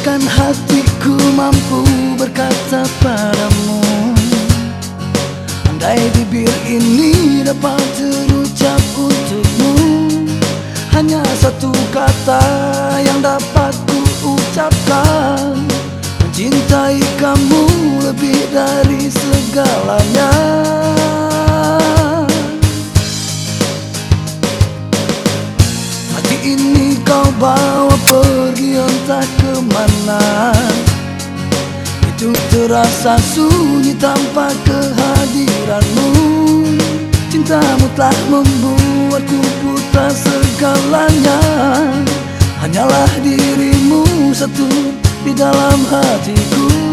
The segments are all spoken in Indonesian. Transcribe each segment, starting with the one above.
Andaikan hatiku mampu berkata padamu Andai bibir ini dapat terucap untukmu Hanya satu kata yang dapat ku ucapkan. Mencintai kamu lebih dari segalanya. Hati ini bawa pergi entah ke mana. Itu terasa sunyi tanpa kehadiranmu. Cintamu telah membuatku putar segalanya. Hanyalah dirimu satu di dalam hatiku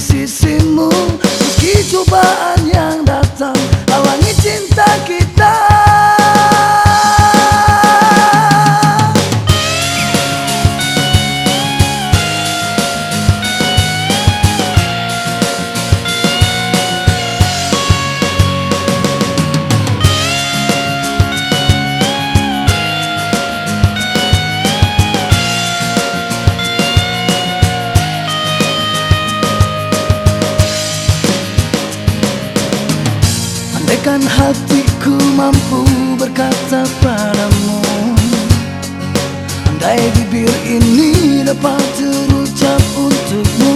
sisimu. Meski cobaan yang datang Halangi cinta kita Andaikan hatiku mampu berkata padamu. Andai bibir ini dapat terucap untukmu.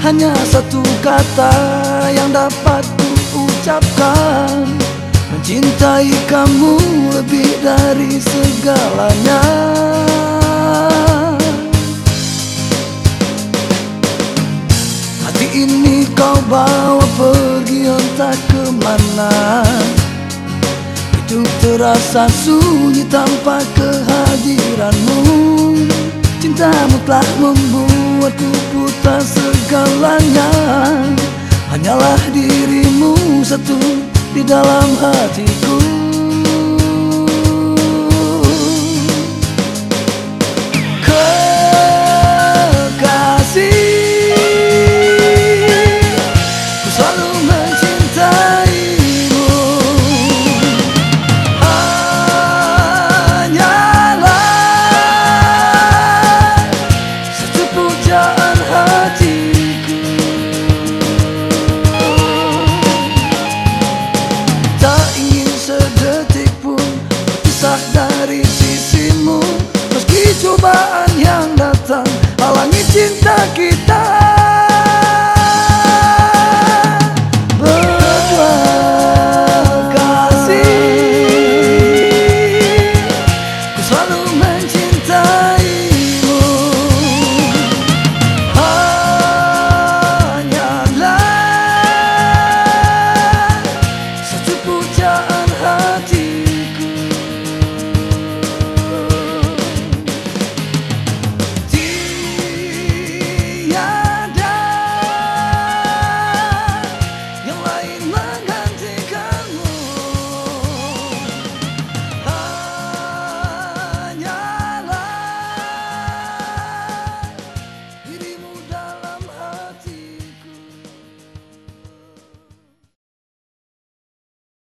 Hanya satu kata yang dapat ku ucapkan Mencintai kamu lebih dari segalanya entah ke mana? Itu terasa sunyi tanpa kehadiranmu. Cintamu telah membuatku putar segalanya. Hanyalah dirimu satu di dalam hatiku